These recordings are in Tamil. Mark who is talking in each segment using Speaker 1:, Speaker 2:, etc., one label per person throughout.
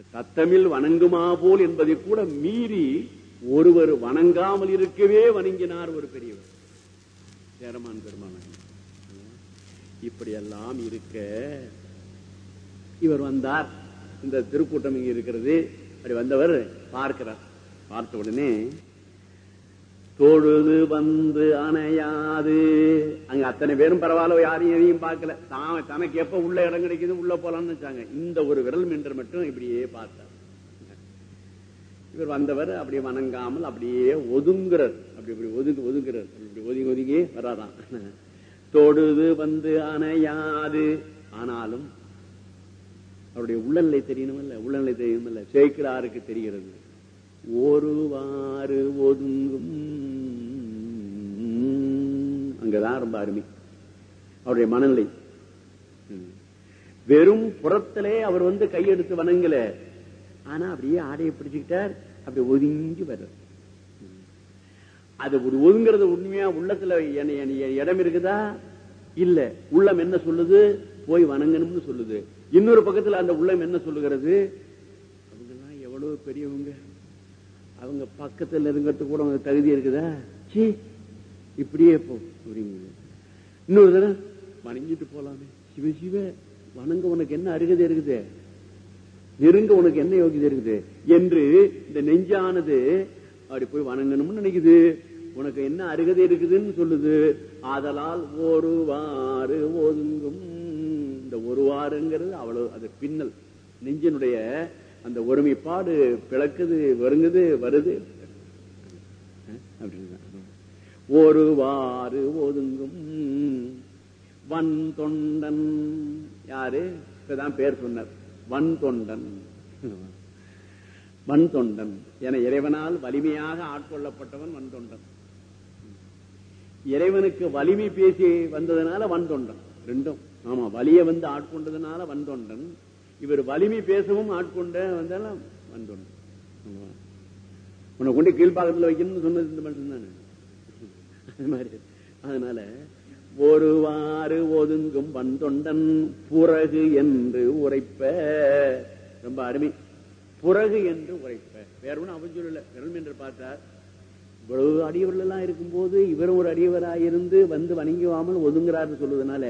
Speaker 1: தத்தமில் வணங்குமா போல் என்பதை கூட மீறி ஒருவர் வணங்காமல் இருக்கவே வணங்கினார் ஒரு பெரியவர். சேரமான் பெருமான. இப்படியெல்லாம் இருக்க இவர் வந்தார். இந்த திருக்கூட்டம் இங்க இருக்கிறது. அப்படி வந்தவர் பார்க்கிறார். பார்த்த உடனே தொழுது வந்து அணையாது. அங்க அத்தனை பேரும் பரவாயில்ல யாரையும் எதையும் பார்க்கல. தான் தனக்கு எப்ப உள்ள இடம் கிடைக்குது உள்ள போலாம்னு வச்சாங்க. இந்த ஒரு விரல் மென்று மட்டும் இப்படியே பார்த்தார். இவர் வந்தவர் அப்படியே வணங்காமல் அப்படியே ஒதுங்குறார். அப்படி இப்படி ஒதுங்கு ஒதுங்குறார். இப்படி ஒதுங்கி ஒதுங்கி வராதான் தொடுது வந்து அணையாது. ஆனாலும் அவருடைய உள்ளநிலை தெரியணுமில்ல? உள்ளநிலை தெரியணுமில்ல? சேர்க்கிறாருக்கு தெரிகிறது. ஒருவாறு ஒதுங்கும். அங்கதான் ரொம்ப அருமை. அவருடைய மனநிலை. வெறும் புறத்திலே அவர் வந்து கையெடுத்து வணங்கல. ஆனா அப்படியே ஆடையை பிடிச்சுக்கிட்டார். அப்படி ஒதுங்கி வர்றார். அது ஒரு ஒதுங்கிறது உண்மையா? உள்ளத்துல இடம் இருக்குதா? இல்ல. உள்ளம் என்ன சொல்லுது? போய் வணங்கணும்னு சொல்லுது. இன்னொரு பக்கத்துல அந்த உள்ளம் என்ன சொல்லுகிறது? அவங்கெல்லாம் எவ்வளவு பெரியவங்க? அவங்க பக்கத்துல இருக்கிறதுக்கு கூட அவங்க தகுதி இருக்குதா? சி இப்படியே போ அப்படிங்குது இன்னொரு தடவை வணங்கிட்டு போலாமே. சிவ சிவ வணங்க உனக்கு என்ன அருகதை இருக்குது? நெருங்க உனக்கு என்ன யோகிதை இருக்குது? என்று இந்த நெஞ்சானது அப்படி போய் வணங்கணும்னு நினைக்குது. உனக்கு என்ன அருகதை இருக்குதுன்னு சொல்லுது. ஆதலால் ஒரு வாறு ஒதுங்கும். இந்த ஒரு வாருங்கிறது அவ்வளவு அது பின்னல். நெஞ்சனுடைய அந்த ஒருமைப்பாடு பிளக்குது வருங்குது வருது. அப்படின்னு ஒரு ஒதுங்கும் வன் தொண்டன். யாரு? இப்பதான் பேர் சொன்னார். வன் தொண்டன். வன் தொண்டன். என இறைவனால் வலிமையாக ஆட்கொள்ளப்பட்டவன் வன் தொண்டன். இறைவனுக்கு வலிமை பேசி வந்ததுனால வன் தொண்டன். ரெண்டும். ஆமா வலிய வந்து ஆட்கொண்டதுனால வன் தொண்டன். இவர் வலிமை பேசவும் ஆட்கொண்ட வந்தாலும் வன் உன்னை கொண்டு கீழ்பாகத்துல வைக்கணும்னு சொன்னது இந்த மனுஷன் தானே அது மாதிரி. அதனால ஒருவாறு ஒதுங்கும் வந்தொண்டன் புறகு என்று உரைப்ப. ரொம்ப அருமை. புறகு என்று உரைப்ப. வேற ஒன்றும் அவன் சொல்லல. வெறும் என்று பார்த்தார். இவ்வளவு அடியவர்கள் எல்லாம் இருக்கும்போது இவரும் ஒரு அடியவராயிருந்து வந்து வணங்குவாமல் ஒதுங்குறாருன்னு சொல்வதனால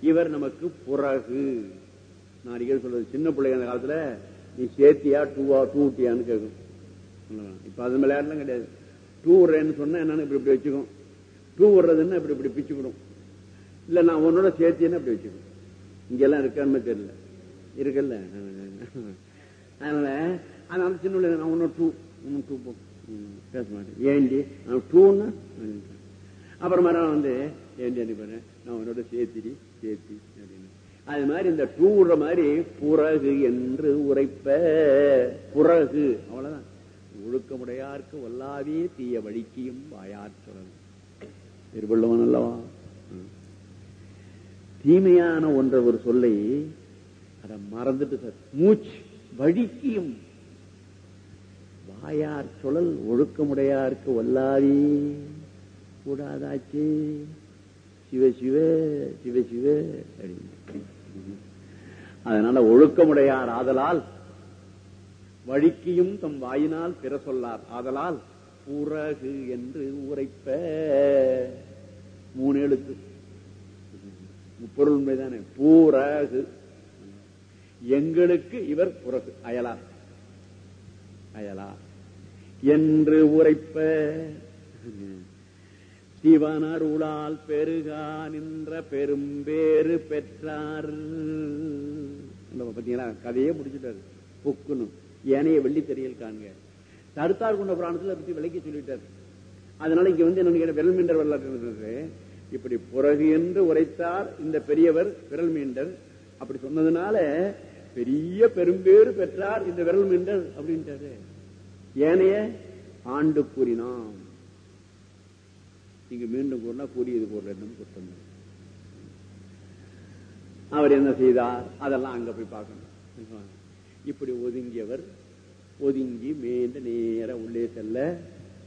Speaker 1: இவர் நமக்கு புறகு. நான் அடிக்கடி சொல்றது சின்ன பிள்ளைங்க அந்த காலத்துல நீ சேர்த்தியா டூவா டூட்டியான்னு கேட்கும் இப்ப அது விளையாடலாம் கிடையாது. டூ விடுறேன்னு சொன்னா என்னன்னு இப்படி இப்படி வச்சுக்கும். டூ விடுறதுன்னா இப்படி இப்படி பிச்சுக்கணும் இல்ல நான் உன்னோட சேர்த்தியன்னு அப்படி வச்சுக்கணும் இங்கெல்லாம் இருக்கான்னு தெரியல. இருக்குல்ல. அதனால அதனால சின்ன பிள்ளை நான் உன்னோட டூ உன் டூ போ. பேச மாட்டேன். ஏண்டி? டூன்னு டூன்னா? அப்புறமா நான் வந்து ஏண்டி அனுப்பினேன் நான் உன்னோட சேர்த்திடி சேர்த்தி அப்படின்னு. அது மாதிரி இந்த டூ விடுற மாதிரி புறகு என்று உரைப்ப. புறகு. அவ்வளவுதான். ஒழுக்கமுடையார்க்கு ஒல்லாவே தீய வழிக்கியும் வாயாற்றல் திருவள்ளுவன் அல்லவா? தீமையான ஒன்ற ஒரு சொல்லை அதை மறந்துட்டு சார். மூச்சு வழிக்கியும். வாயார் சுழல் ஒழுக்கமுடையார்க்கு ஒல்லாதி கூடாதாச்சு. சிவ சிவ சிவ சிவ அப்படின்னு. அதனால ஒழுக்கமுடையார் ஆதலால் வழிக்கியும் தம் வாயினால் பிற சொல்லார். ஆதலால் புறகு என்று உரைப்ப. மூணு எழுத்து. பொருள் உண்மைதானே? பூரகு. எங்களுக்கு இவர் புறகு அயலார். அயலார். என்று உரைப்ப. சிவனருளால் பெருகா நின்ற பெரும்பேறு பெற்றார். பாத்தீங்கன்னா பாத்தீங்களா கதையே முடிச்சுட்டாரு. பொக்குன்னு. ஏனைய வெள்ளி தெரியல் காண்க. தடுத்தார் கொண்ட புராணத்தில் பத்தி விளக்கி சொல்லிட்டார். அதனால இங்க வந்து என்ன விரல் மீண்டர் வரலாற்று இப்படி புறகு என்று உரைத்தார் இந்த பெரியவர் விரல் மீண்டர் அப்படி சொன்னதுனால பெரிய பெரும்பேறு பெற்றார் இந்த விரல் மீண்டர் அப்படின்ட்டாரு. ஏனைய ஆண்டு கூறினான். இங்கு மீண்டும் கூறினா கூடியது போடுறது குற்றம். அவர் என்ன செய்தார்? அதெல்லாம் அங்க போய் பார்க்கணும். இப்படி ஒதுங்கியவர் ஒதுங்கி மீண்டு நேர உள்ளே செல்ல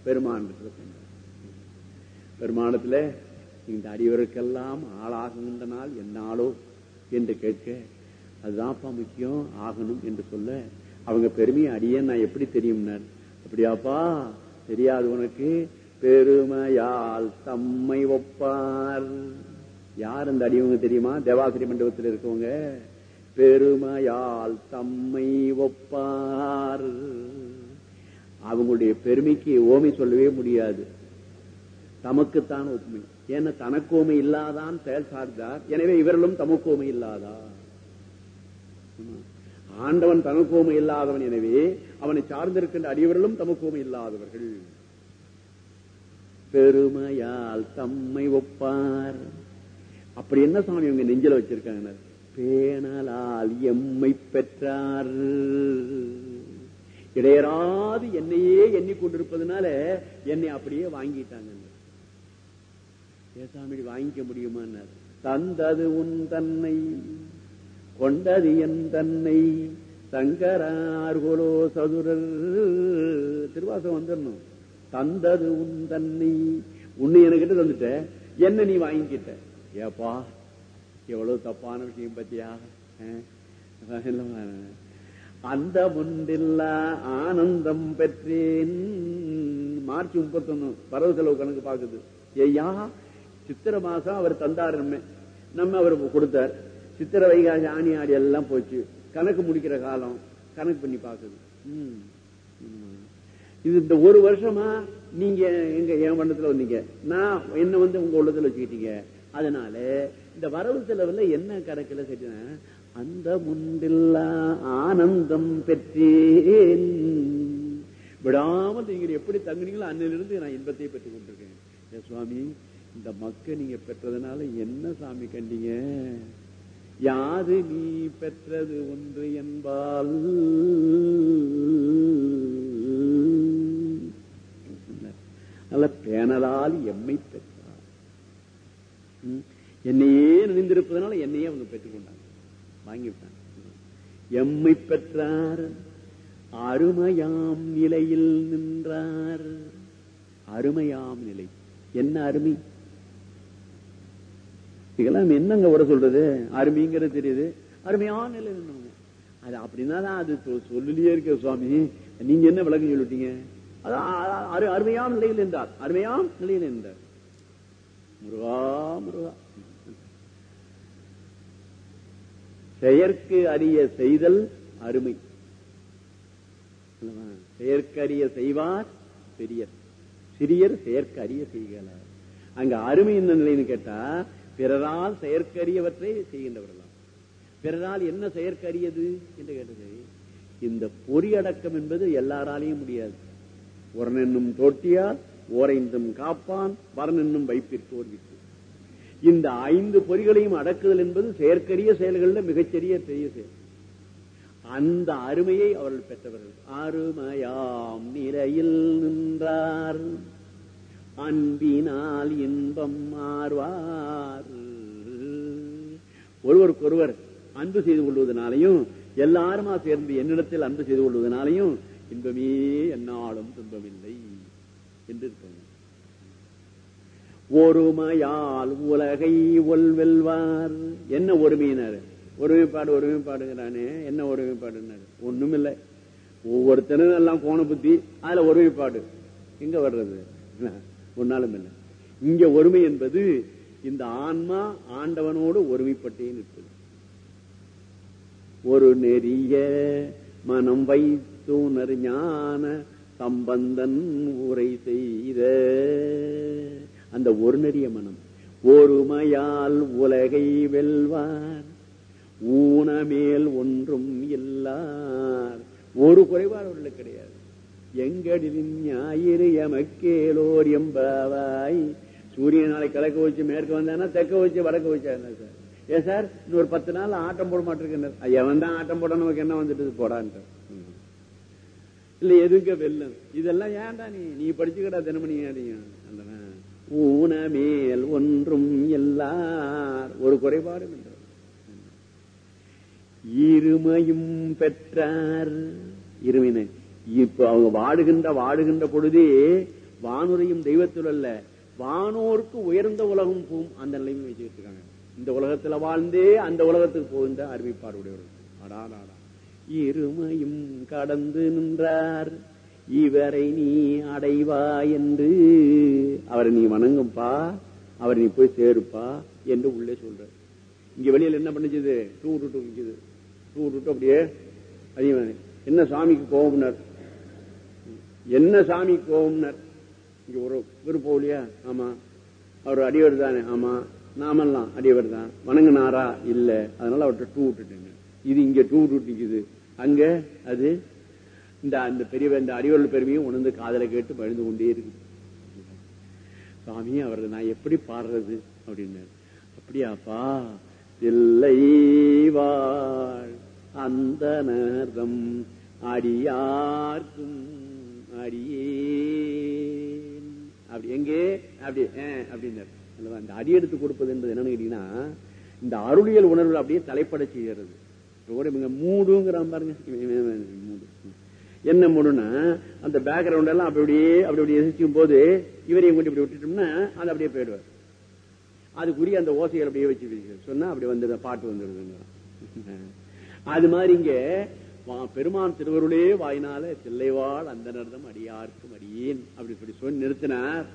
Speaker 1: பெருமாண்டத்தில் சென்றார் பெருமானத்துல இந்த அடியவருக்கெல்லாம் ஆளாகுகின்ற நாள் என்னாலோ என்று கேட்க அதுதான்ப்பா முக்கியம் ஆகணும் என்று சொல்ல அவங்க பெருமையை அடியே நான் எப்படி தெரியும்னார்? அப்படியாப்பா தெரியாது உனக்கு. பெருமையால் தம்மை ஒப்பார். யார் அந்த அடிவங்க தெரியுமா? தேவாசிரி மண்டபத்தில் இருக்கவங்க. பெருமையால் தம்மை ஒப்பார். அவங்களுடைய பெருமைக்கு ஓமை சொல்லவே முடியாது. தமக்குத்தான் ஒப்புமை. ஏன்னா தனக்கோமை இல்லாதான் செயல் சார்ந்தார். எனவே இவர்களும் தமக்கோமை இல்லாதா ஆண்டவன் தனக்கோமை இல்லாதவன். எனவே அவனை சார்ந்திருக்கின்ற அடியவர்களும் தமக்கோமை இல்லாதவர்கள். பெருமையால் தம்மை ஒப்பார். அப்படி என்ன சாமி இவங்க நெஞ்சில வச்சிருக்காங்க பேணலால் எம்மை பெற்றார். இடையராது என்னையே எண்ணிக்கொண்டிருப்பதுனால என்னை அப்படியே வாங்கிட்டாங்க ஏசாமி வாங்கிக்க முடியுமா தந்தது உன் தன்னை கொண்டது என் தன்னை சங்கரார்கோலோ சதுரர். திருவாசம் வந்துடணும். தந்தது உன் தன்னை உன்னை எனக்கிட்ட தந்துட்ட. என்ன நீ வாங்கிக்கிட்ட? ஏப்பா எவ்வளவு தப்பான விஷயம் பத்தியா? அந்த முன்றில்லா ஆனந்தம் பெற்றேன். மார்ச் முப்பத்தி ஒண்ணு பரவ செலவு கணக்கு பாக்குது ஐயா சித்திர மாசம் அவர் தந்தார் நம்ம. நம்ம அவர் கொடுத்தார். சித்திர வைகாசி ஆணி ஆடி எல்லாம் போச்சு. கணக்கு முடிக்கிற காலம் கணக்கு பண்ணி பாக்குது இது இந்த ஒரு வருஷமா நீங்க எங்க என் வண்ணத்துல வந்தீங்க. நான் என்ன வந்து உங்க உள்ளத்துல வச்சுக்கிட்டீங்க? அதனால இந்த வரவு செலவுல என்ன கணக்குல சரினா அந்த முண்டில்லா ஆனந்தம் பெற்றேன். விடாமல் நீங்க எப்படி தங்குனீங்களோ அன்னிலிருந்து நான் இன்பத்தை பெற்றுக் கொண்டிருக்கேன். சுவாமி இந்த மக்க நீங்க பெற்றதுனால என்ன சாமி கண்டீங்க? யாது நீ பெற்றது ஒன்று என்பால் நல்ல பேனலால் எம்மை பெற்றார். என்னையே நினைந்திருப்பதனால என்னையே அவங்க பெற்றுக்கொண்டாங்க வாங்கிவிட்டாங்க. எம்மை பெற்றார் அருமையாம் நிலையில் நின்றார். அருமையாம் நிலை. என்ன அருமை? இதெல்லாம் என்னங்க வர சொல்றது? அருமைங்கிறது தெரியுது. அருமையான நிலை அது அப்படின்னா தான் அது சொல்லிலேயே இருக்க சுவாமி. நீங்க என்ன விளக்கம் சொல்லிட்டீங்க? அருமையாம் நிலையில் நின்றார். அருமையாம் நிலையில் நின்றார். முருகா முருகா. செயற்கு அறிய செய்தல் அருமை. செயற்கரிய செய்வார் பெரியர். சிறியர் செயற்கு அறிய செய்கிறார். அங்க அருமை என்ன நிலைன்னு கேட்டா பிறரால் செயற்கரியவற்றை செய்கின்றவர்களாம். பிறரால் என்ன செயற்கரியது என்று கேட்டது இந்த பொறியடக்கம் என்பது எல்லாராலையும் முடியாது. உரனென்னும் தோட்டியார் ஓரைந்தும் காப்பான் வரனென்னும் வைப்பிற்கு ஓர்வித்து இந்த ஐந்து பொறிகளையும் அடக்குதல் என்பது செயற்கரிய செயல்களில் மிகச்சரிய பெரிய செயல். அந்த அருமையை அவர்கள் பெற்றவர்கள். அருமையாம் நிறையில் நின்றார். அன்பினால் இன்பம் மாறுவார் ஒருவருக்கொருவர் அன்பு செய்து கொள்வதனாலையும் எல்லாருமா சேர்ந்து என்னிடத்தில் அன்பு செய்து கொள்வதனாலையும் இன்பமே என்னாலும் துன்பமில்லை என்று இருப்பாங்க ஒருமையால் உலகை ஒல்வெல்வார் என்ன ஒருமையினர்? ஒருமைப்பாடு ஒருமைப்பாடுங்கிறானே என்ன ஒருமைப்பாடுனாரு ஒண்ணும் இல்லை ஒவ்வொருத்தரும் எல்லாம் கோண புத்தி அதுல ஒருமைப்பாடு எங்க வர்றது? ஒன்னாலும் இல்லை. இங்க ஒருமை என்பது இந்த ஆன்மா ஆண்டவனோடு ஒருமைப்பட்டே நிற்பது ஒரு நெறிய மனம் தூணர் ஞான சம்பந்தன் உரை செய்த. அந்த ஒரு நெறிய மனம். ஒருமையால் உலகை வெல்வார். ஊனமேல் ஒன்றும் இல்லார். ஒரு குறைபாடு அவர்களுக்கு கிடையாது. எங்கடிலின் ஞாயிறு எமக்கேலோர் எம்பாவாய். சூரிய நாளை கிழக்க வச்சு மேற்கு வந்தானா தெற்க வச்சு வடக்க வச்சா என்ன சார்? ஏன் சார்? இன்னொரு பத்து நாள் ஆட்டம் போட மாட்டிருக்கேன் எவன் தான் ஆட்டம் போட நமக்கு என்ன வந்துட்டு போடான்ட்டு. இல்ல எதுங்க வெல்லம் இதெல்லாம் ஏன்டா நீ நீ படிச்சுக்கடா தினமணி ஊனமேல் ஒன்றும் எல்லார் ஒரு குறைபாடும் இருமையும் பெற்றார். இருமையின இப்ப அவங்க வாடுகின்ற வாடுகின்ற பொழுதே வானுரையும் தெய்வத்தில் அல்ல வானோருக்கு உயர்ந்த உலகம் போகும். அந்த நிலைமை வச்சுக்கிட்டு இருக்காங்க. இந்த உலகத்துல வாழ்ந்தே அந்த உலகத்துக்கு போகின்ற அறிவிப்பார் உடையவர்கள். அடாடாடா. இருமையும் கடந்து நின்றார். இவரை நீ அடைவா என்று. அவரை நீ வணங்கும்பா. அவரை நீ போய் சேருப்பா என்று உள்ளே சொல்ற இங்க வெளியில என்ன பண்ணுச்சுது? டூ விட்டு நிக்குது. டூ விட்டு அப்படியே அதிகமாக என்ன சாமிக்கு கோபம்னர்? என்ன சாமி கோபம்னர்? இங்க ஒரு விருப்பம் இல்லையா? ஆமா. அவர் அடியவர் தானே? ஆமா. நாமெல்லாம் அடியவர் தான். வணங்கினாரா? இல்ல. அதனால அவர்கிட்ட டூ விட்டுட்டேங்க. இது இங்க டூ விட்டு நிக்குது. அங்க அது இந்த அந்த பெரிய இந்த அறிவர்கள் பெருமையும் உணர்ந்து காதலை கேட்டு பழுந்து கொண்டே இருக்கு சாமி அவரை நான் எப்படி பாடுறது அப்படின்னாரு. அப்படியாப்பா இல்லை வாழ் அந்த நேரம் அடியார்க்கும் அடியேன். அப்படி எங்கே? அப்படி அப்படின்னாரு. அந்த அடி எடுத்து கொடுப்பது என்பது என்னன்னு கேட்டீங்கன்னா இந்த அருளியல் உணர்வு அப்படியே தலைப்பட செய்கிறது கூட இவங்க மூடுங்கிறான் பாருங்க மூடு. என்ன மூடுனா அந்த பேக்ரவுண்ட் எல்லாம் அப்படி அப்படியே அப்படி அப்படி எசிக்கும் போது இவரையும் கொண்டு இப்படி விட்டுட்டோம்னா அது அப்படியே போயிடுவார். அதுக்குரிய அந்த ஓசைகள் அப்படியே வச்சு சொன்னா அப்படி வந்து பாட்டு வந்துடுதுங்க அது மாதிரி இங்க பெருமான் திருவருளே வாயினால தில்லைவாள் அந்த நர்தம் அடியார்க்கும் அடியேன். அப்படி இப்படி சொல்லி நிறுத்தினார்.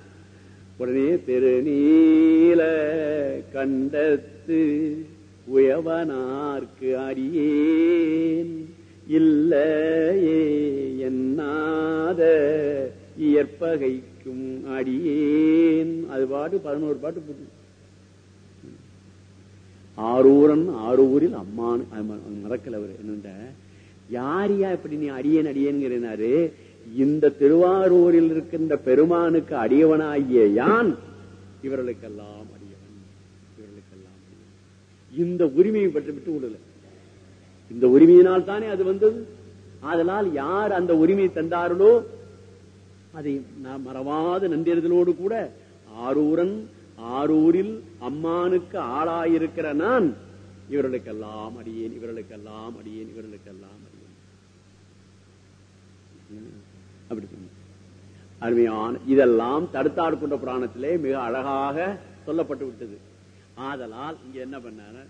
Speaker 1: உடனே திருநீல கண்டத்து உயவனார்க்கு அடியேன். இல்லையே என்னாத இயற்பகைக்கும் அடியேன். அது பாட்டு பதினோரு பாட்டு போட்டு. ஆரூரன் ஆரூரில் அம்மான் மறக்கல அவர் என்னண்ட. யாரியா இப்படி நீ அடியேன் அடியேன்கிறாரு இந்த திருவாரூரில் இருக்கின்ற பெருமானுக்கு அடியவனாகிய யான்? இவர்களுக்கெல்லாம் இந்த உரிமையை பற்றி விட்டு விடல. இந்த உரிமையினால் தானே அது வந்தது? ஆதலால் யார் அந்த உரிமையை தந்தார்களோ அதை நான் மறவாத நன்றியதலோடு கூட ஆரூரன் ஆரூரில் அம்மானுக்கு ஆளாயிருக்கிற நான் இவர்களுக்கெல்லாம் அடியேன் இவர்களுக்கெல்லாம் அடியேன் இவர்களுக்கெல்லாம் அடியேன். அப்படி அருமையான இதெல்லாம் தடுத்தாடு கொண்ட புராணத்திலே மிக அழகாக சொல்லப்பட்டு விட்டது. ஆதலால் இங்க என்ன பண்ணாரு?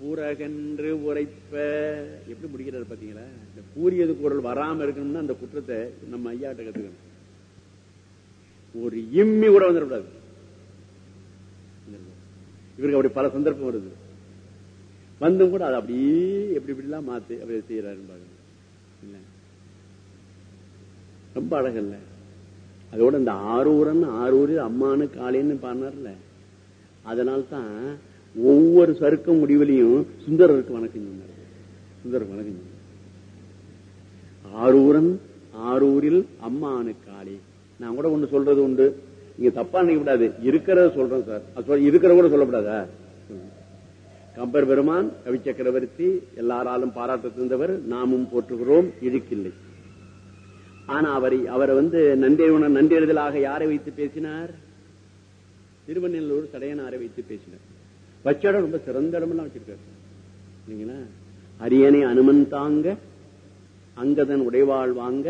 Speaker 1: பூரகென்று உரைப்ப எப்படி முடிக்கிறாரு பாத்தீங்களா? இந்த கூறியது குரல் வராம இருக்கணும்னா அந்த குற்றத்தை நம்ம ஐயாட்ட கத்துக்கணும். ஒரு இம்மி கூட வந்துடக்கூடாது. இவருக்கு அப்படி பல சந்தர்ப்பம் வருது. வந்தும் கூட அதை அப்படியே எப்படி இப்படிலாம் மாத்து அப்படி செய்யறாரு பாருங்க. இல்ல. ரொம்ப அழகல்ல. அதோட இந்த ஆரூரன் ஆரூரில் அம்மானு காளின்னு பாடினார்ல. அதனால்தான் ஒவ்வொரு சருக்கம் முடிவிலையும் சுந்தரருக்கு வணக்கம் சொன்னார். சுந்தரருக்கு வணக்கம் சொன்னார். ஆரூரன் ஆரூரில் அம்மானு காளி. நான் கூட ஒண்ணு சொல்றது உண்டு. இங்க தப்பா நினைக்க கூடாது இருக்கிறத சொல்றேன் சார். இருக்கிற கூட சொல்லக்கூடாதா? கம்பர் பெருமான் கவி சக்கரவர்த்தி எல்லாராலும் பாராட்டத்திருந்தவர் நாமும் போற்றுகிறோம் இழுக்கில்லை ஆனா அவரை அவரை வந்து நன்றி நன்றியறிதலாக யாரை வைத்து பேசினார்? திருவண்ணூர் சடையனாரை வைத்து பேசினார் வச்ச இடம் ரொம்ப சிறந்த இடமெல்லாம் வச்சிருக்காரு இல்லைங்களா அரியணை அனுமன் தாங்க அங்கதன் உடைவாள் வாங்க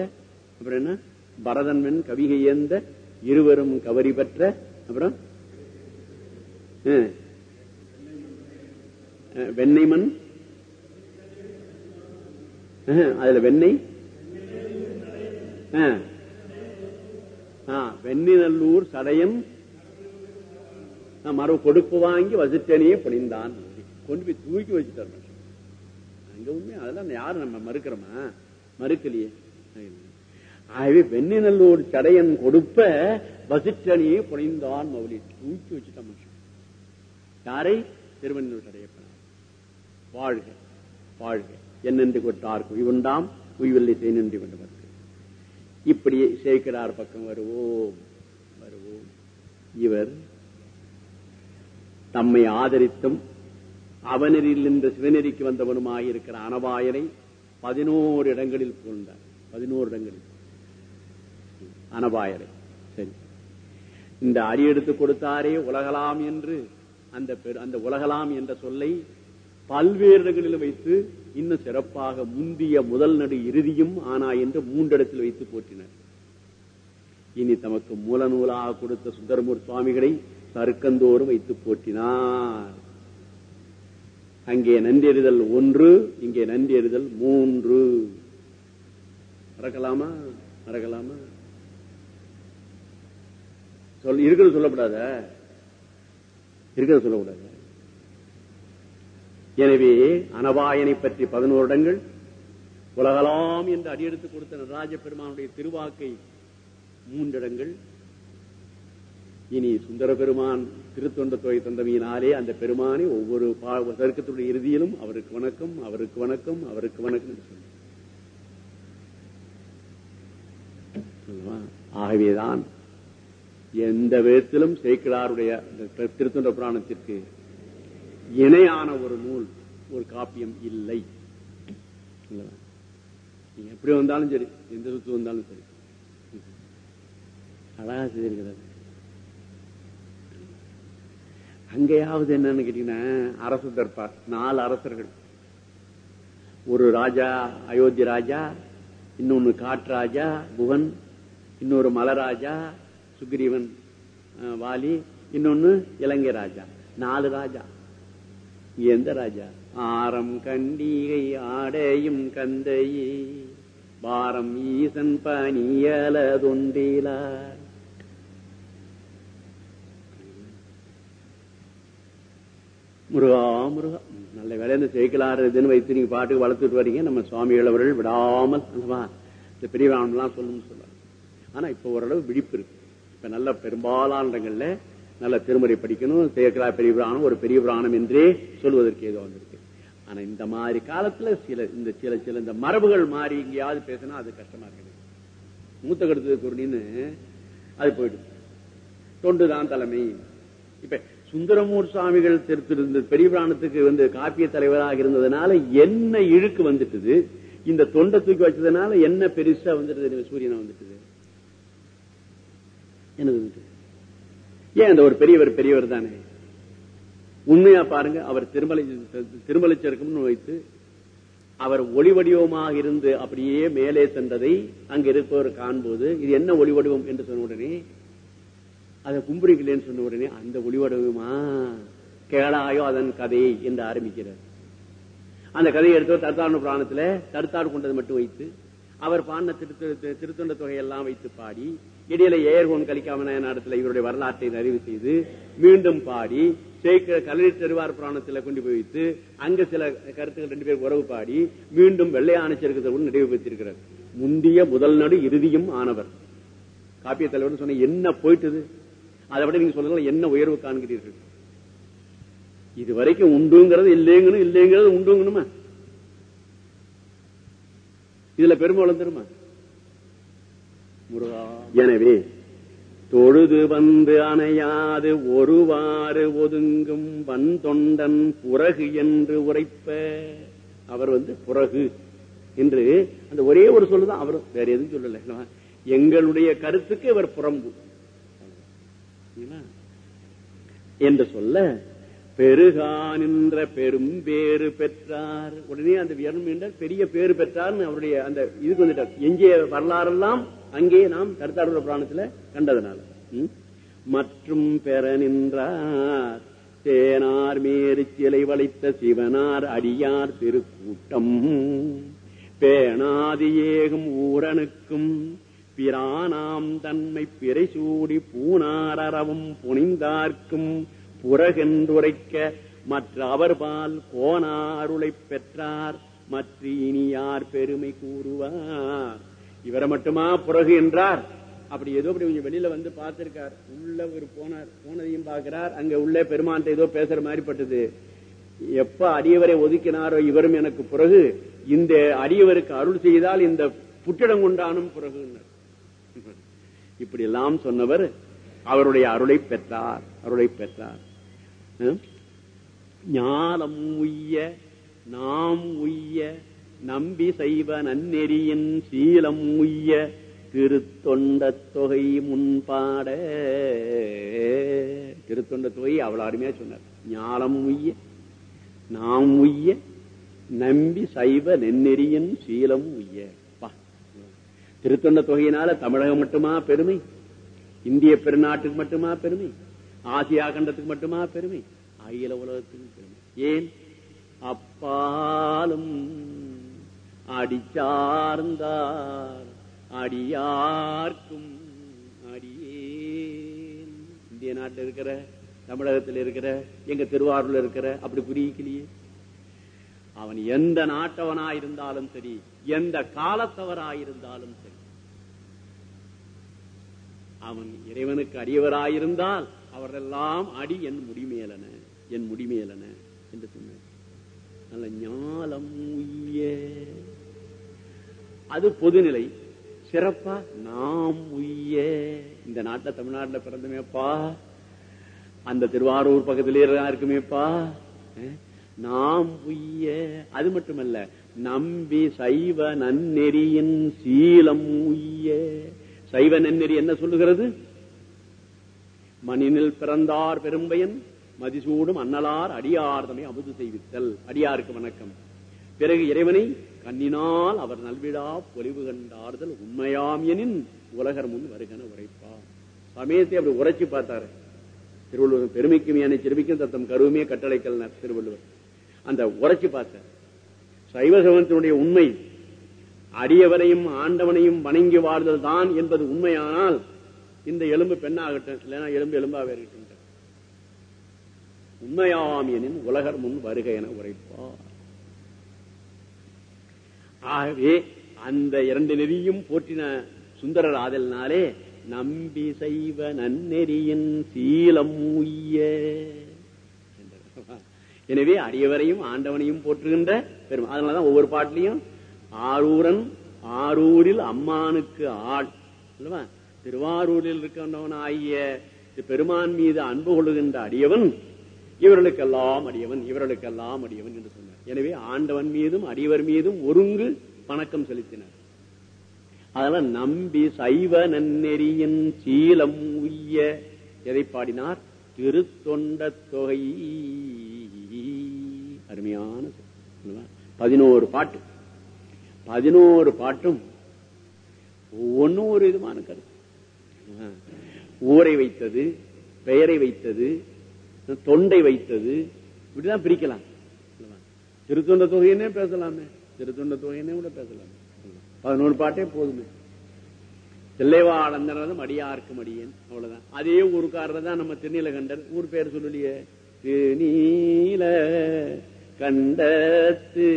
Speaker 1: அப்புறம் என்ன பரதன்மன் கவிகையந்த இருவரும் கவரி பெற்ற அப்புறம் அஹ், அஹ், அதுல வெண்ணெய் அஹ். ஆ, வெண்ணிநல்லூர் சடையன் மறு கொடுப்பு வாங்கி வசிட்டனையே புனிந்தான் கொண்டு போய் தூக்கி வச்சுட்டார் அங்க உண்மை அதெல்லாம் யாரும் நம்ம மறுக்கிறோமா? மறுக்கலையே. ஆகவே வெண்ணிநல்லூர் சடையன் கொடுப்ப வசிட்டனையே புனிந்தான் மௌலி. தூக்கி வச்சுட்டான் மனுஷன். யாரை? திருவண்ணூர் சடையப்பனார். வாழ்க வாழ்க. என்னென்று கொட்டார்க்கு உண்டாம் உய்வில்லை செய் நின்று கொண்டு இப்படி சேர்க்கிறார் பக்கம் வருவோம் வருவோம். இவர் தம்மை ஆதரித்தும் அவனரில் இந்த சிவநெறிக்கு வந்தவனுமாய் இருக்கிற அனபாயனை பதினோரு இடங்களில் புகழ்ந்தார் பதினோரு இடங்களில். அனபாயரை சரி. இந்த அடி எடுத்து கொடுத்தாரே உலகலாம் என்று அந்த பெரு- அந்த உலகலாம் என்ற சொல்லை பல்வேறு இடங்களில் வைத்து இன்னும் சிறப்பாக முந்திய முதல் நடு இறுதியும் ஆனா என்று மூன்றிடத்தில் வைத்து போற்றினர். இனி தமக்கு மூல நூலாக கொடுத்த சுந்தரமூர் சுவாமிகளை சருக்கந்தோறும் வைத்து போற்றினார். அங்கே நன்றெறிதல் ஒன்று இங்கே நன்றெறிதல் மூன்று. மறக்கலாமா? மறக்கலாமா? சொல் இருக்கிறது சொல்லப்படாத. இருக்கிறது சொல்லக்கூடாது எனவே அனபாயனை பற்றி பதினோரு இடங்கள் உலகலாம் என்று அடியெடுத்து கொடுத்த நடராஜ பெருமானுடைய திருவாக்கை மூன்றிடங்கள் இனி சுந்தர பெருமான் திருத்தொண்ட தொகை தந்தமையினாலே அந்த பெருமானை ஒவ்வொரு தர்க்கத்துடைய இறுதியிலும் அவருக்கு வணக்கம் அவருக்கு வணக்கம் அவருக்கு வணக்கம் ஆகவேதான் எந்த விதத்திலும் சேக்கிழாருடைய திருத்தொண்ட புராணத்திற்கு இணையான ஒரு நூல் ஒரு காப்பியம் இல்லை. எப்படி வந்தாலும் சரி எந்த சுத்து வந்தாலும் சரி. அழகா செய்திருக்கிறது அங்கேயாவது என்னன்னு கேட்டீங்கன்னா அரசு தர்பார் நாலு அரசர்கள். ஒரு ராஜா அயோத்தி ராஜா இன்னொன்னு காட்ராஜா புவன் இன்னொரு மலராஜா சுக்ரீவன் வாலி இன்னொன்னு இலங்கை ராஜா. நாலு ராஜா. எந்த ராஜா? ஆரம் கண்டிகை ஆடையும் கந்தையே பாரம் ஈசன் பணியலதொண்டிலார். முருகா முருகா. நல்ல வேலை இந்த சேர்க்கலாறு வைத்து நீங்க பாட்டுக்கு வளர்த்துட்டு வரீங்க. நம்ம சுவாமிகள் அவர்கள் விடாமல் இந்த பெரியவானம்லாம் சொல்லணும்னு சொல்லுவாங்க ஆனா இப்ப ஓரளவு விழிப்பு இருக்கு. இப்ப நல்ல பெரும்பாலான இடங்கள்ல நல்ல திருமுறை படிக்கணும் சேர்க்கலா பெரிய புராணம் ஒரு பெரிய புராணம் என்றே சொல்வதற்கு ஏதோ வந்திருக்கு ஆனா இந்த மாதிரி காலத்துல சில இந்த சில சில இந்த மரபுகள் மாறி எங்கேயாவது பேசினா அது கஷ்டமா இருக்குது. மூத்த கடுத்தது குருணின்னு அது போயிடுது. தொண்டுதான் தலைமை. இப்ப சுந்தரமூர் சுவாமிகள் திருத்திருந்த பெரிய வந்து காப்பிய தலைவராக இருந்ததுனால என்ன இழுக்கு வந்துட்டுது? இந்த தொண்டை தூக்கி வச்சதுனால என்ன பெருசா வந்துட்டு சூரியனை வந்துட்டுது. என்னது ஏன் அந்த ஒரு பெரியவர் பெரியவர் தானே? உண்மையா பாருங்க அவர் திருமலை திருமலை சருக்கம்னு வைத்து அவர் ஒளி வடிவமாக இருந்து அப்படியே மேலே சென்றதை அங்க இருப்பவர் காண்போது இது என்ன ஒளி வடிவம் என்று சொன்ன உடனே அதை கும்பிடுங்களேன்னு சொன்ன உடனே அந்த ஒளிவடவுமா? கேளாயோ அதன் கதை என்று ஆரம்பிக்கிறார். அந்த கதையை எடுத்து தர்த்தாண்டு புராணத்துல தடுத்தாடு கொண்டது மட்டும் வைத்து அவர் பாடின திருத்த திருத்தொண்ட தொகையெல்லாம் வைத்து பாடி இடையில ஏர்கோன் கலிக்காமன நடத்துல இவருடைய வரலாற்றை நிறைவு செய்து மீண்டும் பாடி சேக்க கல்லறி தெருவார் புராணத்துல கொண்டு போய் வைத்து அங்க சில கருத்துக்கள் ரெண்டு பேர் உறவு பாடி மீண்டும் வெள்ளையான செருக்கத்தோடு நிறைவு பெற்றிருக்கிறார். முந்திய முதல் நடு இறுதியும் ஆனவர். காப்பிய தலைவர் சொன்ன என்ன போயிட்டது? அதை விட நீங்க சொல்லுங்க என்ன உயர்வு காண்கிறீர்கள்? இது வரைக்கும் உண்டுங்கிறது இல்லைங்கணும் இல்லைங்கிறது உண்டுங்கணுமா? இதுல பெருமை வளர்ந்துருமா எனவே தொழுது வந்து அணையாது ஒருவாறு ஒதுங்கும் வன் தொண்டன் புறகு என்று உரைப்ப அவர் வந்து புறகு என்று அந்த ஒரே ஒரு சொல்லுதான். அவர் வேற எதுவும் சொல்லல. எங்களுடைய கருத்துக்கு இவர் புறம்பு. என்று சொல்ல பெருகா நின்ற பெரும் பேரு பெற்றார். உடனே அந்த வியர்ணம் என்றால் பெரிய பேரு பெற்றார் அவருடைய அந்த இதுக்கு வந்துட்டார். எங்கே வரலாறெல்லாம் அங்கே நாம் கருத்தாடுற புராணத்துல கண்டதுனால. மற்றும் பெற நின்றார் தேனார் மேறு சிலை வளைத்த சிவனார் அடியார் திருக்கூட்டம். பேணாதி ஏகும் ஊரனுக்கும் பிரானாம் தன்மை பிறை சூடி பூனாரவும் புனிந்தார்க்கும் புறகென்றுரைக்க மற்ற அவர்பால் கோனாருளை பெற்றார் மற்ற இனி யார் பெருமை கூறுவார். இவரை மட்டுமா புறகு என்றார்? அப்படி ஏதோ அப்படி கொஞ்சம் வெளியில வந்து பார்த்திருக்கார். உள்ள ஒரு போனார் போனதையும் பார்க்கிறார். அங்க உள்ள பெருமான் ஏதோ பேசுற மாதிரி பட்டது. எப்ப அடியவரை ஒதுக்கினாரோ இவரும் எனக்கு பிறகு. இந்த அடியவருக்கு அருள் செய்தால் இந்த புற்றிடம் கொண்டானும் பிறகு இப்படி எல்லாம் சொன்னவர் அவருடைய அருளை பெற்றார் அருளை பெற்றார். ஞானம் உய்ய நாம் உய்ய நம்பி செய்வ நன்னெறியின் சீலம் உய்ய திருத்தொண்ட தொகை முன்பாட. திருத்தொண்ட தொகை அவ்வளவு அருமையா சொன்னார். ஞானம் உய்ய நாம் உய்ய நம்பி சைவ நென்னெறியின் சீலம் உய்ய. திருத்தொண்ட தொகையினால தமிழகம் மட்டுமா பெருமை? இந்திய பெருநாட்டுக்கு மட்டுமா பெருமை? ஆசியா கண்டத்துக்கு மட்டுமா பெருமை? அகில உலகத்துக்கு பெருமை. ஏன்? அப்பாலும் அடிச்சார்ந்தார் அடியார்க்கும் அடியேன். இந்திய நாட்டில் இருக்கிற தமிழகத்தில் இருக்கிற எங்க திருவாரூர்ல இருக்கிற அப்படி புரியலையே அவன் எந்த நாட்டவனா இருந்தாலும் சரி எந்த காலத்தவராயிருந்தாலும் சரி. அவன் இறைவனுக்கு அடியவராயிருந்தால் அவரெல்லாம் அடி என் முடிமேலன என் முடிமேலன என்று சொன்னார். நல்ல ஞாலம் உய்ய. அது பொதுநிலை. சிறப்பா நாம் உய்ய. இந்த நாட்டில் தமிழ்நாட்டில் பிறந்தமேப்பா. அந்த திருவாரூர் பக்கத்திலே இருக்குமேப்பா அஹ், நாம் உய்ய. அது மட்டுமல்ல நம்பி சைவ நன்னெறியின் சீலம் உய்ய. சைவ நன்னெறி என்ன சொல்லுகிறது? மணினில் பிறந்தார் பெரும்பயன் மதிசூடும் அன்னலார் அடியார்தமை அமுது செய்வித்தல். அடியாருக்கு வணக்கம். பிறகு இறைவனை கண்ணினால் அவர் நல்விழா பொலிவு கண்டார்தல் உண்மையாம் எனின் உலகர் முன் வருகன உரைப்பார். சமயத்தை அப்படி உரைச்சு பார்த்தாரு. திருவள்ளுவர் பெருமைக்கும் சிறுமிக்கும் தத்தம் கருவுமே கட்டளைக்கல் திருவள்ளுவர். அந்த உரைச்சு பார்த்தார். சைவ சமத்தினுடைய உண்மை. அடியவரையும் ஆண்டவனையும் வணங்கி வாழ்தல் தான் என்பது உண்மையானால் இந்த எலும்பு பெண்ணாகட்டும் இல்லைன்னா எலும்பு எலும்பாக இருக்கட்டும் உண்மையாம் எனின் உலகர் முன் வருக என உரைப்பார். ஆகவே அந்த இரண்டு நெறியும் போற்றின சுந்தரர் ஆதலினாலே நம்பி செய்வ நன்னெறியின் சீலம் உய்ய எனவே அடியவரையும் ஆண்டவனையும் போற்றுகின்ற பெருமை. அதனாலதான் ஒவ்வொரு பாட்டிலையும் ஆரூரன் ஆரூரில் அம்மானுக்கு ஆள். அல்லவா? திருவாரூரில் இருக்கின்றவன் ஆகிய பெருமான் மீது அன்பு கொள்ளுகின்ற அடியவன் இவர்களுக்கெல்லாம் அடியவன் இவர்களுக்கெல்லாம் அடியவன் என்று சொன்னார். எனவே ஆண்டவன் மீதும் அடியவர் மீதும் ஒருங்கு வணக்கம் செலுத்தினார். அதெல்லாம் நம்பி சைவ நன்னெறியின் சீலம் உய்ய எதை பாடினார்? திருத்தொண்ட தொகை அருமையான பதினோரு பாட்டு. பதினோரு பாட்டும் ஒவ்வொன்றும் ஒரு விதமான கருத்து. ஊரை வைத்தது பெயரை வைத்தது தொண்டை வைத்தது இப்படிதான் பிரிக்கலாம். திருத்தொண்ட தொகையினே பேசலாமே. திருத்தொண்ட தொகையினே கூட பேசலாமே. பதினோரு பாட்டே போதுமே. தில்லைவாழந்தனதும் அடியார்க்கும் அடியேன். அவ்வளவுதான். அதே ஊருக்காரர் தான் நம்ம திருநீலகண்டர் ஊர் பேர் சொல்லலையே. திருநீல கண்டத்து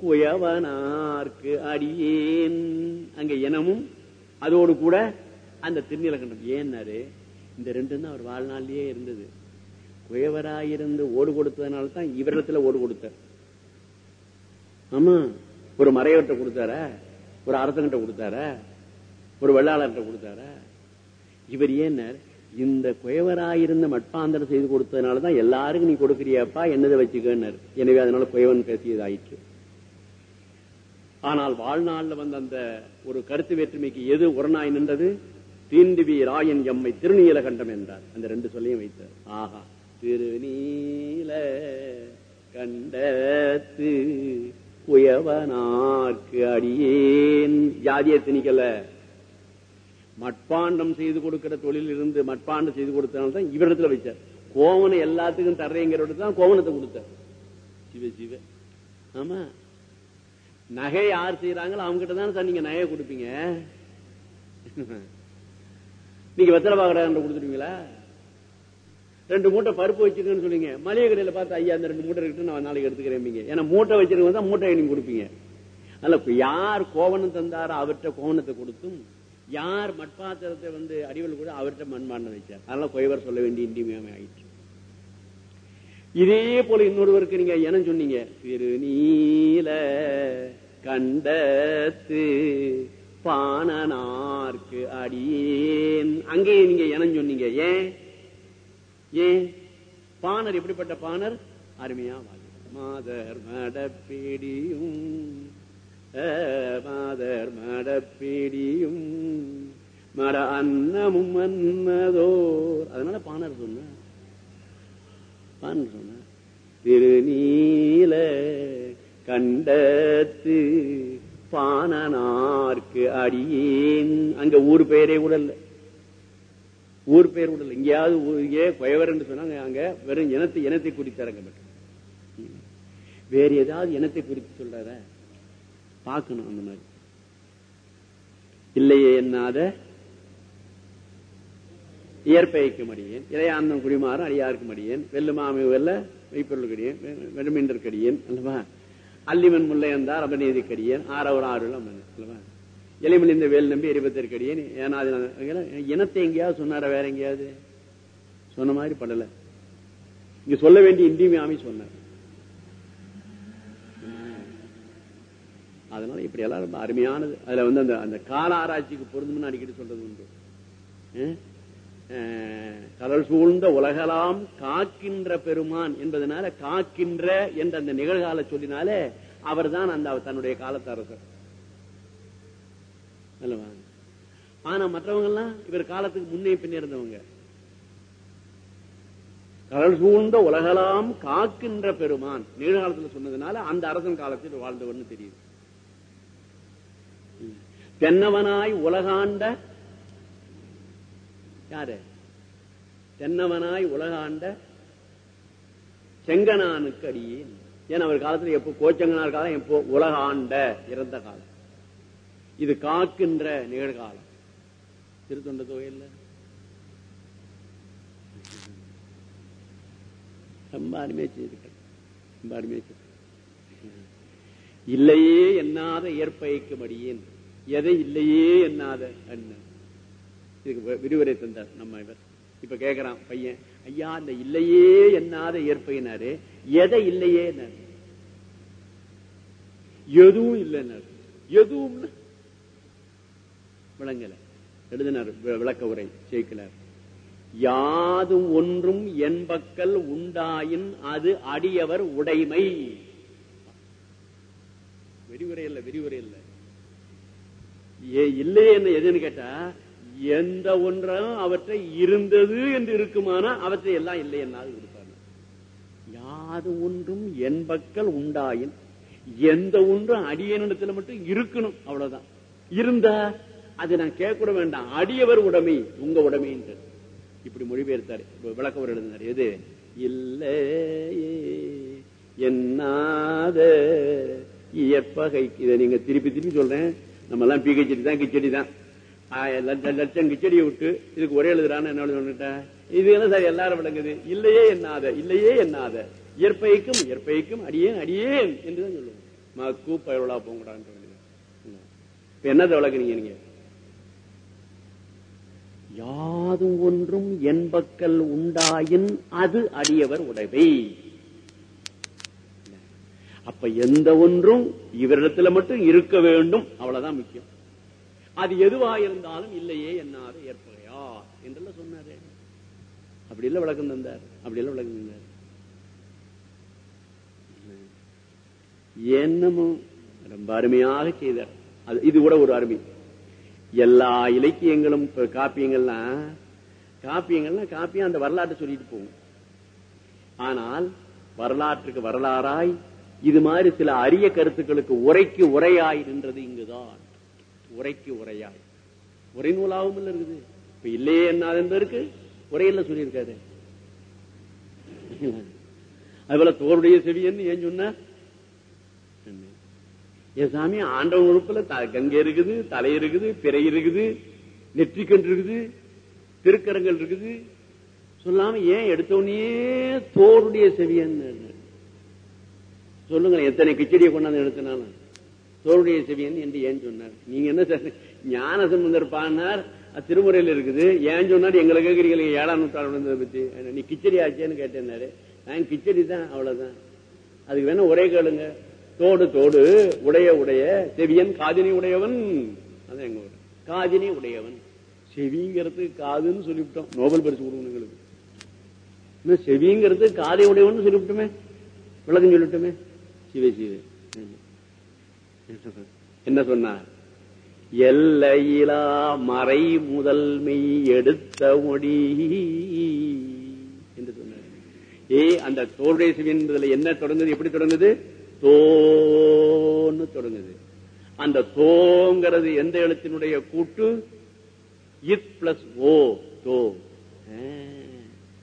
Speaker 1: குயவனார்க்கு அடியேன். அங்க இனமும் அதோடு கூட அந்த திருநீலகண்டம். ஏன்னாரு இந்த ரெண்டும் தான் அவர் வாழ்நாளிலேயே இருந்தது. குயவராயிருந்து ஓடு கொடுத்ததுனால தான் இவரிடத்துல ஓடு கொடுத்தார். ஆமா ஒரு மறையவர்கிட்ட கொடுத்தாரா? ஒரு அரசங்கிட்ட கொடுத்தாரா? ஒரு வெள்ளாளர்கிட்ட கொடுத்தாரா? இவர் ஏன்னார் இந்த குயவராயிருந்த மட்பாந்தரம் செய்து கொடுத்ததுனால தான் எல்லாருக்கும் நீ கொடுக்கிறியப்பா என்னதை வச்சுக்கன்னார். எனவே அதனால குயவன் பேசியதாயிற்று. ஆனால் வாழ்நாள்ல வந்த அந்த ஒரு கருத்து வேற்றுமைக்கு எது உரணாய் நின்றது? தீண்டுவி ராயன் எம்மை திருநீல கண்டம் என்றார். அந்த ரெண்டு சொல்லையும் வைத்தார். ஆஹா திருநீல கண்டத்து குயவனாக்கு அடியேன். ஜாதிய திணிக்கல. மட்பாண்டம் செய்து கொடுக்கிற தொழில் இருந்து மட்பாண்டம் செய்து கொடுத்தனால தான் இவரிடத்துல வச்சார். கோவனை எல்லாத்துக்கும் தர்றேங்கிற தான் கோவனத்தை கொடுத்தார். சிவ சிவ. ஆமா. நகை யார் செய்யறாங்களோ அவங்க கிட்ட தானே சார் நீங்க நகையை கொடுப்பீங்க. நீங்க வெத்தலை பாக்குறாங்க கொடுத்துருவீங்களா? ரெண்டு மூட்டை பருப்பு வச்சிருக்கேன்னு சொல்லுங்க மளிகை கடையில பார்த்து ஐயா அந்த ரெண்டு மூட்டை இருக்கு நான் நாளைக்கு எடுத்துக்கிறேன் ஏன்னா மூட்டை வச்சிருக்கவங்க தான் மூட்டை நீங்க கொடுப்பீங்க. அல்ல யார் கோவணம் தந்தாரோ அவர்கிட்ட கோவணத்தை கொடுத்தும் யார் மட்பாத்திரத்தை வந்து அறிவல் கூட அவர்கிட்ட மண்பாண்டம் வைச்சார். அதனால கொய்வர் சொல்ல வேண்டிய இன்றிமையாமை ஆயிடுச்சு இதே போல இன்னொருவருக்கு நீங்க என்ன சொன்னீங்க? திருநீல கண்டத்து பானனார்க்கு அடியேன். அங்கேயே நீங்க என்ன சொன்னீங்க? ஏன்? ஏன்? பாணர் எப்படிப்பட்ட பாணர்? அருமையா வாழ்கிறார். மாதர் மடப்பேடியும் மாதர் மடப்பிடியும் மட அன்னமும் அன்னதோ அதனால பாணர் சொன்ன. பாணர் சொன்ன. திருநீல கண்டத்து பாணனார்க்கு அடியேன். அங்க ஊர் பெயரே கூட இல்லை. ஊர் பெயர் கூட இல்லை. எங்கேயாவது ஊர் குயவர் என்று சொன்னாங்க அங்க வெறும் இனத்தை இனத்தை குறித்தாரங்க மட்டும் வேற ஏதாவது இனத்தை குறித்து சொல்றார? பார்க்கணும் அந்த மாதிரி. இல்லையே என்னாத? இயற்பெய்க்கும் அடியேன் இறையாந்தம் குடிமாறும் அடியாருக்கும் அடியேன் வெய்ப்பொருள் வெல்ல மெய்ப்பொருளுக்கடியேன் வெடுமின்றற்கடியேன் அல்லவா? அல்லிமன் முல்லையந்தார் அபநீதி கடியேன். ஆறவர் ஆறு அல்லவா? இலைமலிந்த வேல் நம்பி எரிபத்திற்கடியேன் ஏனாது இனத்தை எங்கேயாவது சொன்னார வேற எங்கேயாவது? சொன்ன மாதிரி படல. இங்க சொல்ல வேண்டிய இந்தியமாமி சொன்னார். அதனால இப்படி எல்லாம் ரொம்ப அருமையானது. அதுல வந்து அந்த அந்த கால ஆராய்ச்சிக்கு பொருந்தும்னு அடிக்கடி சொல்றது உண்டு. கடல் சூழ்ந்த உலகலாம் காக்கின்ற பெருமான் என்பதனால காக்கின்ற என்ற அந்த நிகழ்கால சொல்லினாலே அவர் தான் அந்த தன்னுடைய காலத்து அரசர். அல்லவா? ஆனா மற்றவங்க எல்லாம் இவர் காலத்துக்கு முன்னே பின்னே இருந்தவங்க. கடல் சூழ்ந்த உலகலாம் காக்கின்ற பெருமான். நிகழ்காலத்தில் சொன்னதுனால அந்த அரசன் காலத்தில் வாழ்ந்தவர்னு தெரியுது. தென்னவனாய் உலகாண்ட யாரு? தென்னவனாய் உலகாண்ட செங்கனானுக்கு அடியேன் ஏன் அவர் காலத்துல எப்போ கோச்சங்கனார் காலம் எப்போ உலகாண்ட இறந்த காலம். இது காக்கின்ற நிகழ்காலம். திருத்தொண்ட தொகையில் ரொம்ப அருமையா செய்திருக்க ரொம்ப அருமையா செய்திருக்க இல்லையே என்னாத ஏற்பயக்கும் அடியேன் எதை இல்லையே என்னாத என்ன இதுக்கு விரிவுரை தந்தார் நம்ம இவர். இப்ப கேக்குறான் பையன் ஐயா இந்த இல்லையே என்னாத ஏற்பையினாரு? எதை இல்லையே எதுவும் இல்லைன்னாரு எதுவும் விளங்கல. எழுதினார் விளக்க உரை சேர்க்கிறார் யாதும் ஒன்றும் என்பக்கல் உண்டாயின் அது அடியவர் உடைமை. விரிவுரை இல்ல விரிவுரை இல்ல. இல்லையே என்ன எதுன்னு கேட்டா எந்த ஒன்றும் அவற்றை இருந்தது என்று இருக்குமானா அவற்றை எல்லாம் இல்லை என்னாலும் கொடுப்பாங்க யாது ஒன்றும் என்பக்கல் உண்டாயின் எந்த ஒன்றும் அடியனிடத்துல மட்டும் இருக்கணும் அவ்வளவுதான். இருந்தா அது நான் கேட்க வேண்டாம். அடியவர் உடைமை உங்க உடைமை இப்படி மொழிபெயர்த்தாரு. விளக்கவர் எழுதினார். எது? இல்லையே என்னாத இயற்பகை. இதை நீங்க திருப்பி திருப்பி சொல்றேன். நம்ம எல்லாம் பி கிச்சடி தான் கிச்சடி தான். லட்சம் கிச்சடியை விட்டு இதுக்கு ஒரே எழுதுறான்னு என்ன சொல்லிட்டேன் இது என்ன சார் எல்லாரும் விளங்குது? இல்லையே என்னாத இல்லையே என்னாத. இயற்பைக்கும் இயற்பைக்கும் அடியேன் அடியேன் என்றுதான் சொல்லுவோம். மக்கு பயவுளா போங்கடான்னு இப்ப என்னத்தை விளக்குறீங்க நீங்க? யாதும் ஒன்றும் என்பக்கல் உண்டாயின் அது அடியவர் உடைவை அப்ப எந்த ஒன்றும் இவரிடத்துல மட்டும் இருக்க வேண்டும். அவ்வளவுதான் முக்கியம். அது எதுவா இருந்தாலும் இல்லையே என்னாரு ஏற்பகையா என்றெல்லாம் சொன்னாரு. அப்படி இல்ல விளக்கம் தந்தார். அப்படி இல்ல விளக்கம் தந்தார். என்னமோ ரொம்ப அருமையாக செய்தார். அது இது கூட ஒரு அருமை. எல்லா இலக்கியங்களும் காப்பியங்கள்லாம் காப்பியங்கள்லாம் காப்பியம் அந்த வரலாற்றை சொல்லிட்டு போகும். ஆனால் வரலாற்றுக்கு வரலாறாய் இது மாதிரி சில அரிய கருத்துக்களுக்கு உரைக்கு உரையாய் நின்றது இங்குதான். உரைக்கு உரையாய். உரை நூலாகவும் இல்ல இருக்குது. இப்ப இல்லையே என்ன இருக்கு. உரையில சொல்லியிருக்காரு. அதுபோல தோருடைய செவியன்னு ஏன் சொன்ன? என் சாமி ஆண்டவன் உறுப்புல கங்கை இருக்குது தலை இருக்குது பிறை இருக்குது நெற்றிக்கன்று இருக்குது திருக்கரங்கள் இருக்குது. சொல்லாம ஏன் எடுத்தவனையே தோருடைய செவியன்னு சொல்லுங்க எத்தனை கிச்சடியை கொண்டாந்து எடுத்தினாலும் தோருடைய செவியன் என்று ஏன் சொன்னார்? நீங்க என்ன ஞான சம்பந்தர் பாடினார் திருமுறையில் இருக்குது. ஏன் சொன்னார்? எங்களை கேட்கறீங்க ஏழாம் நூற்றாண்டு பத்தி. நீ கிச்சடி ஆச்சேன்னு கேட்டேன்னாரு. நான் கிச்சடி தான் அவ்வளவுதான். அதுக்கு வேணா ஒரே கேளுங்க. தோடு தோடு உடைய உடைய செவியன் காதினி உடையவன். அதான் எங்க ஊர். காதினி உடையவன். செவிங்கிறது காதுன்னு சொல்லிவிட்டோம். நோபல் பரிசு கொடுக்கணும் எங்களுக்கு. செவிங்கிறது காதை உடையவன் சொல்லிவிட்டுமே? விளக்கம் சொல்லிட்டுமே சிவே சிவே. என்ன சொன்னார்? எல்லையிலா மறை முதல்மை எடுத்த மொழி என்று சொன்னார். ஏ அந்த தோல்டைய சிவன் என்ன தொடங்குது எப்படி தொடங்குது தோன்னு தொடங்குது அந்த தோங்கிறது எந்த எழுத்தினுடைய கூட்டு? இத் பிளஸ் ஓ தோ.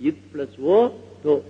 Speaker 1: இத் பிளஸ் ஓ தோ.